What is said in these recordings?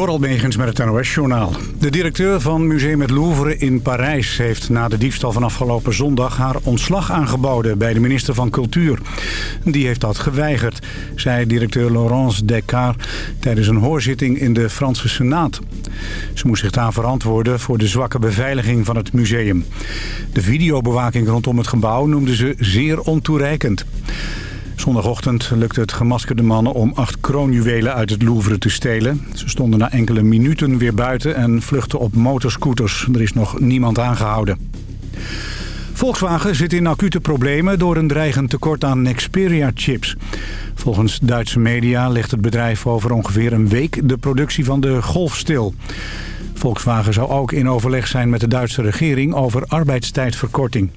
Doral Megens met het NOS-journaal. De directeur van Museum het Louvre in Parijs heeft na de diefstal van afgelopen zondag haar ontslag aangeboden bij de minister van Cultuur. Die heeft dat geweigerd, zei directeur Laurence Descartes tijdens een hoorzitting in de Franse Senaat. Ze moest zich daar verantwoorden voor de zwakke beveiliging van het museum. De videobewaking rondom het gebouw noemde ze zeer ontoereikend. Zondagochtend lukte het gemaskerde mannen om acht kroonjuwelen uit het Louvre te stelen. Ze stonden na enkele minuten weer buiten en vluchtten op motorscooters. Er is nog niemand aangehouden. Volkswagen zit in acute problemen door een dreigend tekort aan Nexperia-chips. Volgens Duitse media ligt het bedrijf over ongeveer een week de productie van de Golf stil. Volkswagen zou ook in overleg zijn met de Duitse regering over arbeidstijdverkorting.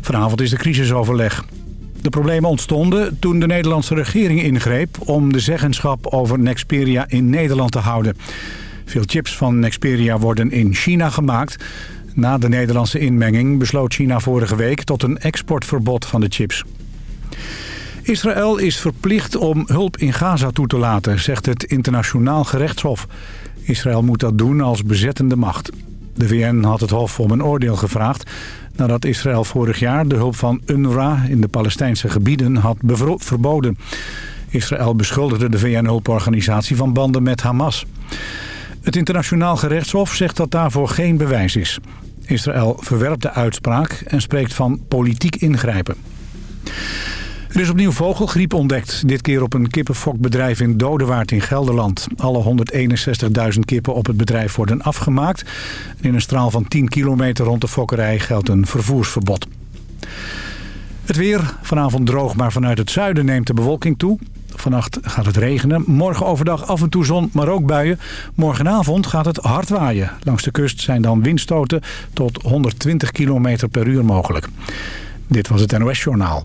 Vanavond is de crisisoverleg. De problemen ontstonden toen de Nederlandse regering ingreep... om de zeggenschap over Nexperia in Nederland te houden. Veel chips van Nexperia worden in China gemaakt. Na de Nederlandse inmenging besloot China vorige week... tot een exportverbod van de chips. Israël is verplicht om hulp in Gaza toe te laten, zegt het internationaal gerechtshof. Israël moet dat doen als bezettende macht. De VN had het Hof om een oordeel gevraagd nadat Israël vorig jaar de hulp van UNRWA in de Palestijnse gebieden had verboden. Israël beschuldigde de VN-hulporganisatie van banden met Hamas. Het internationaal gerechtshof zegt dat daarvoor geen bewijs is. Israël verwerpt de uitspraak en spreekt van politiek ingrijpen. Er is opnieuw vogelgriep ontdekt. Dit keer op een kippenfokbedrijf in Dodewaard in Gelderland. Alle 161.000 kippen op het bedrijf worden afgemaakt. In een straal van 10 kilometer rond de fokkerij geldt een vervoersverbod. Het weer, vanavond droog, maar vanuit het zuiden neemt de bewolking toe. Vannacht gaat het regenen. Morgen overdag af en toe zon, maar ook buien. Morgenavond gaat het hard waaien. Langs de kust zijn dan windstoten tot 120 km per uur mogelijk. Dit was het NOS Journaal.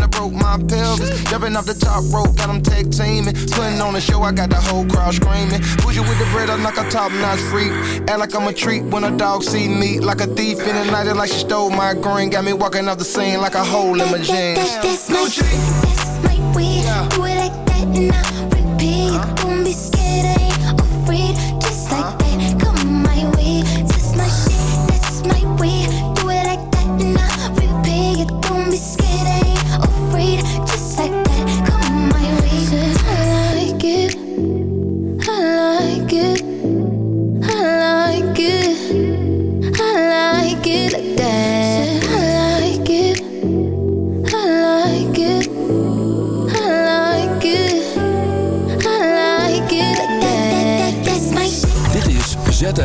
down the my pelvis. Jumping off the top rope, got them tag teaming. Putting on the show, I got the whole crowd screaming. Push you with the bread, I'm like a top notch freak. Act like I'm a treat when a dog see me. Like a thief in the night, like she stole my green. Got me walking off the scene like a hole in my jeans. That's, that's, that's my, that's my weed. Yeah. Do it like that and I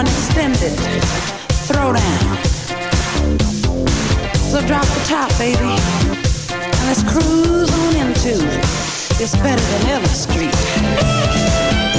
an extended throwdown. So drop the top, baby, and let's cruise on into it's better than ever street.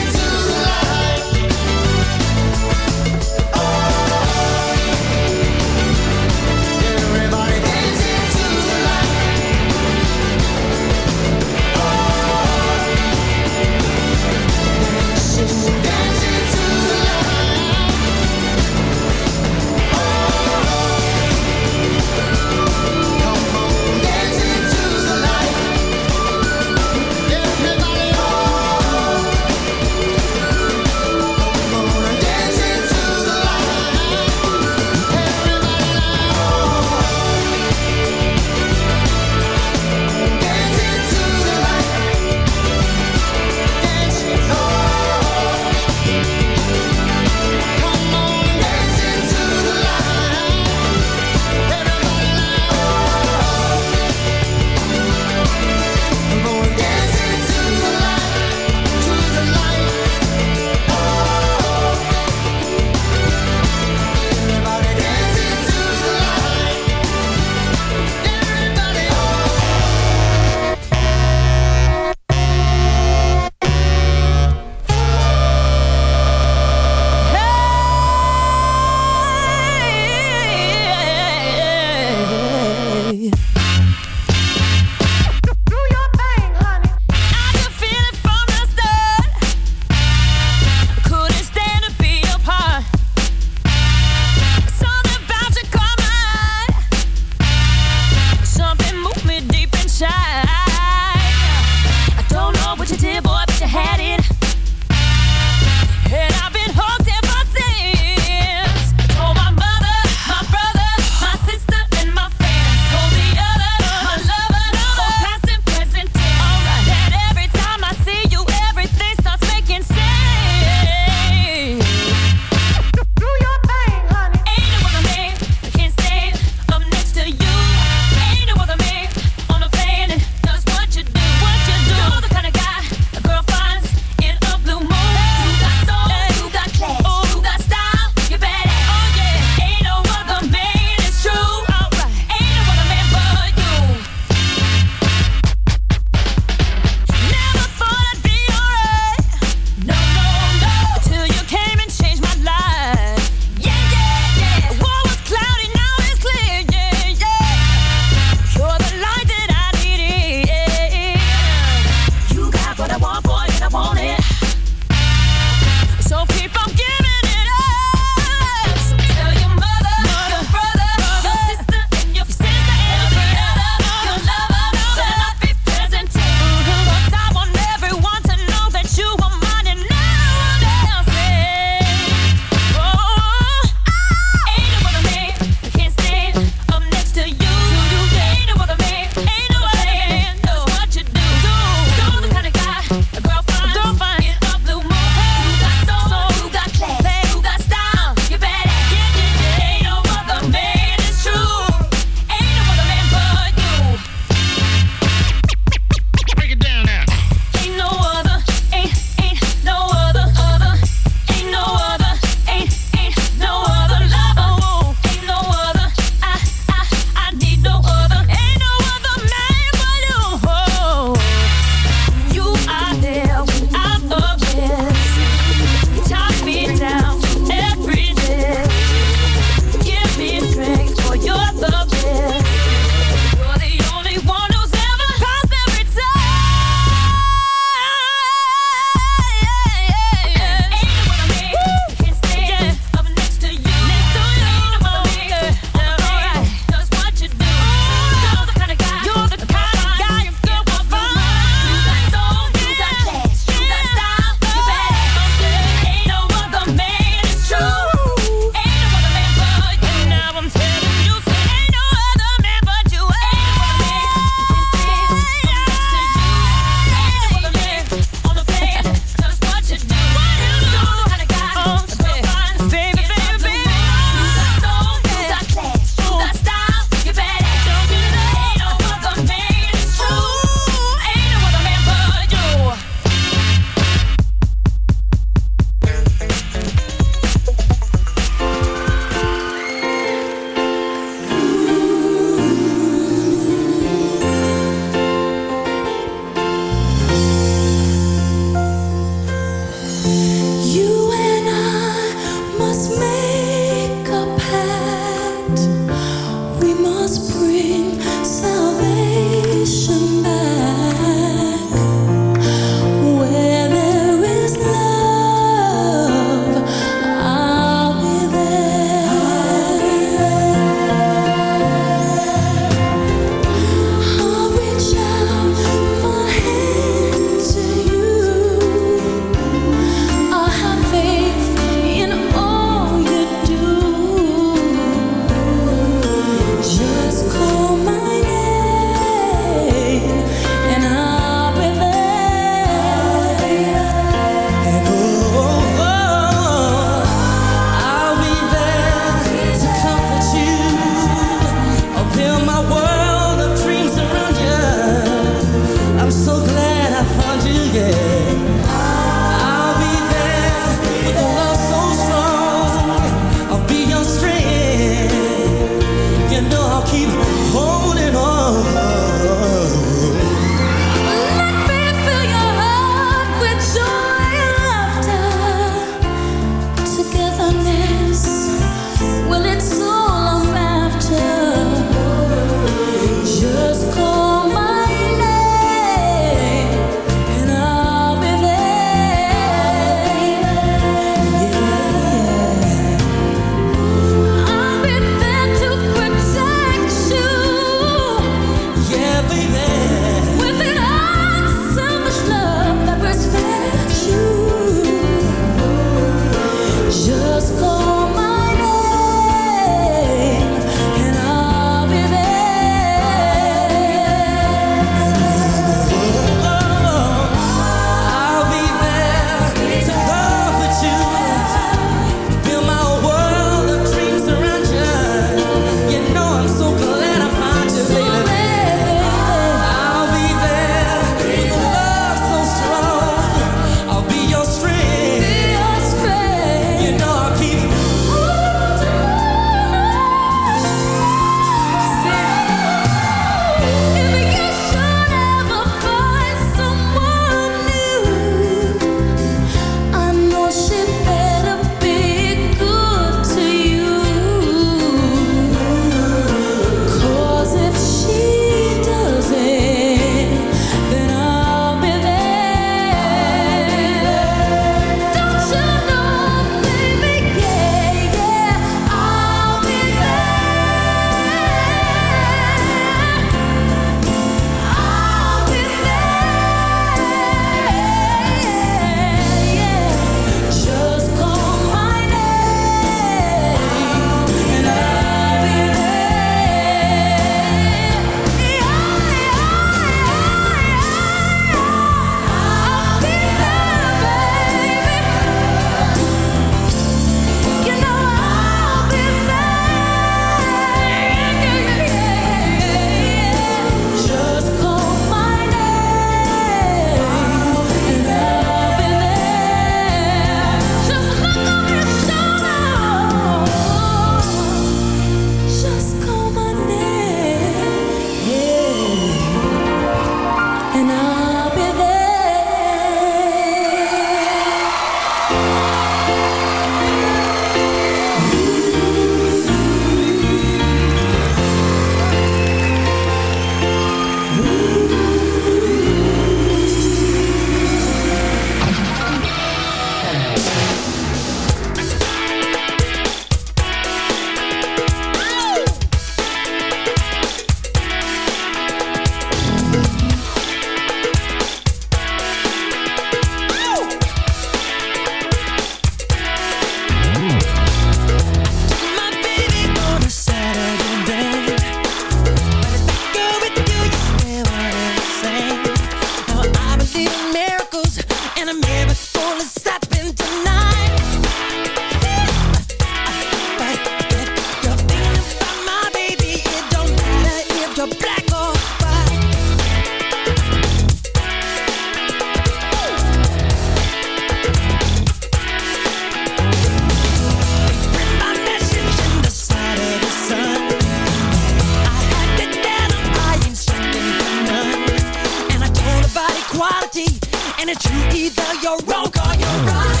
It's you. Either you're wrong or you're right.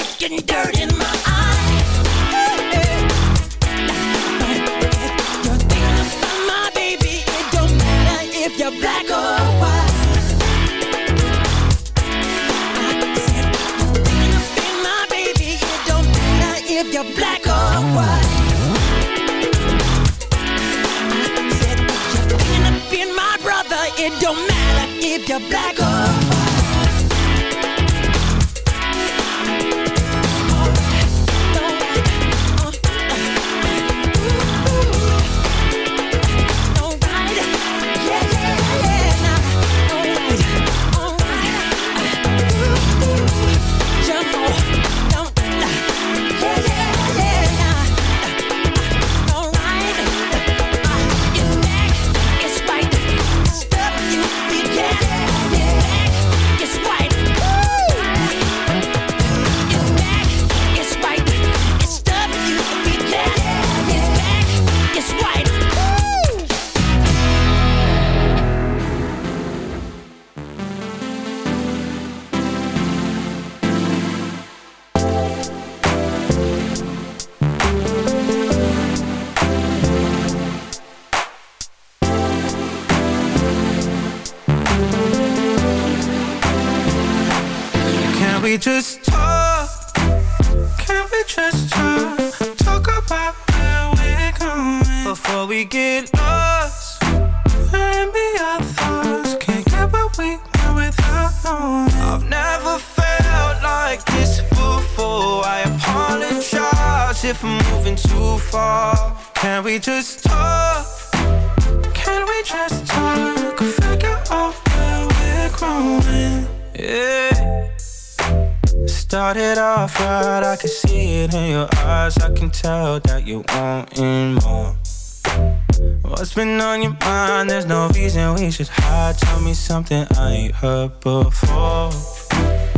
something I ain't heard before.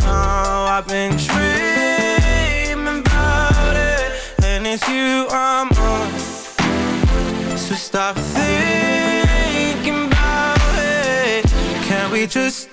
Oh, I've been dreaming about it, and it's you I'm on. So stop thinking about it. Can we just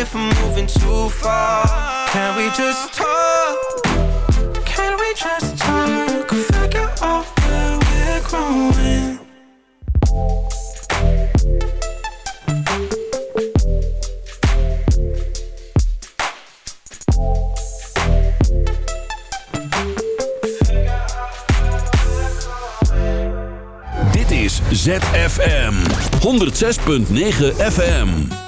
if I'm moving too far. Can we just talk? Can we just talk? Figure out where we're growing. Dit is ZFM 106.9 FM.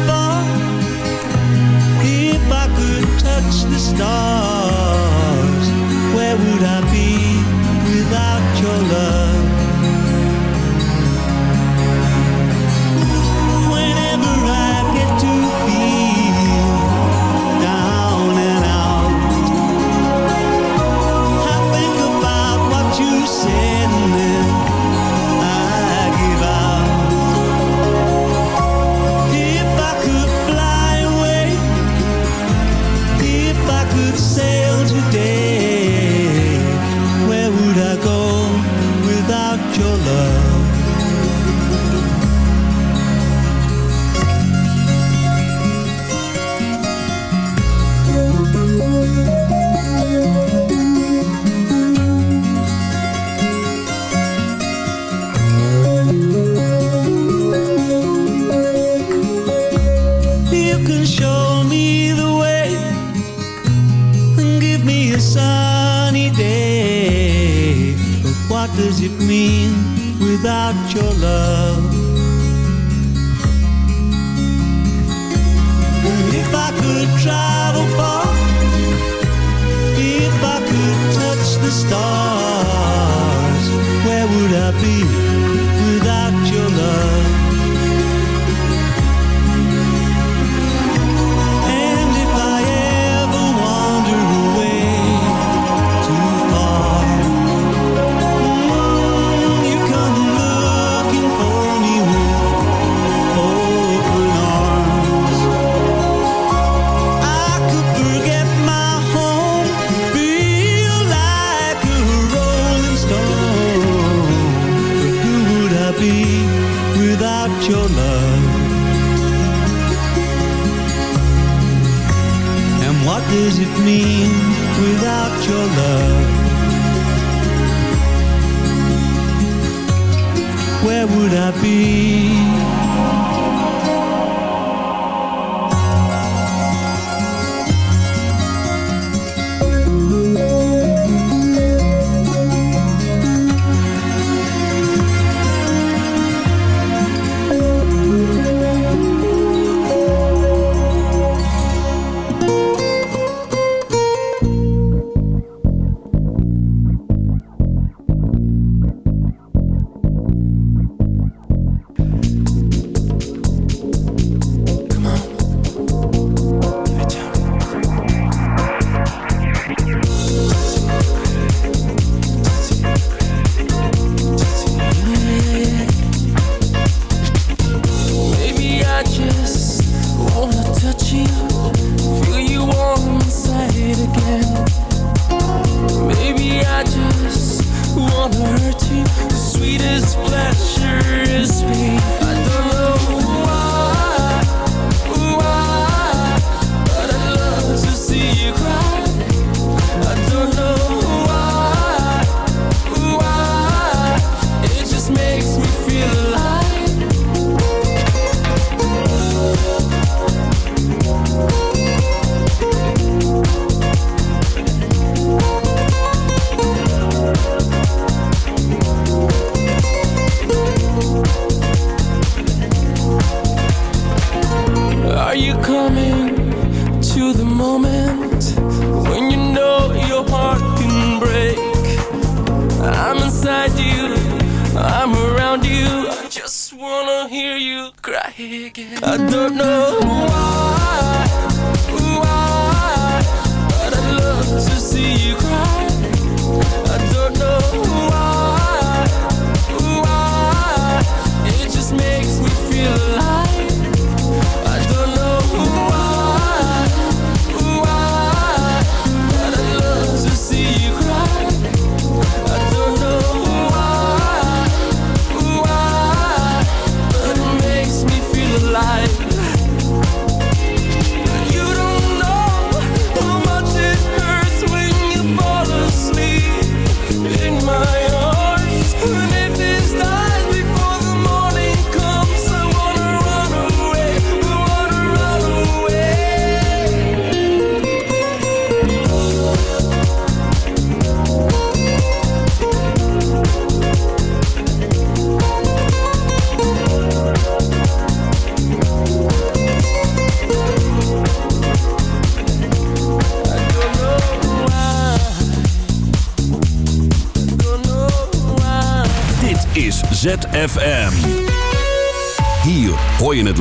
the stars, where would I be your love?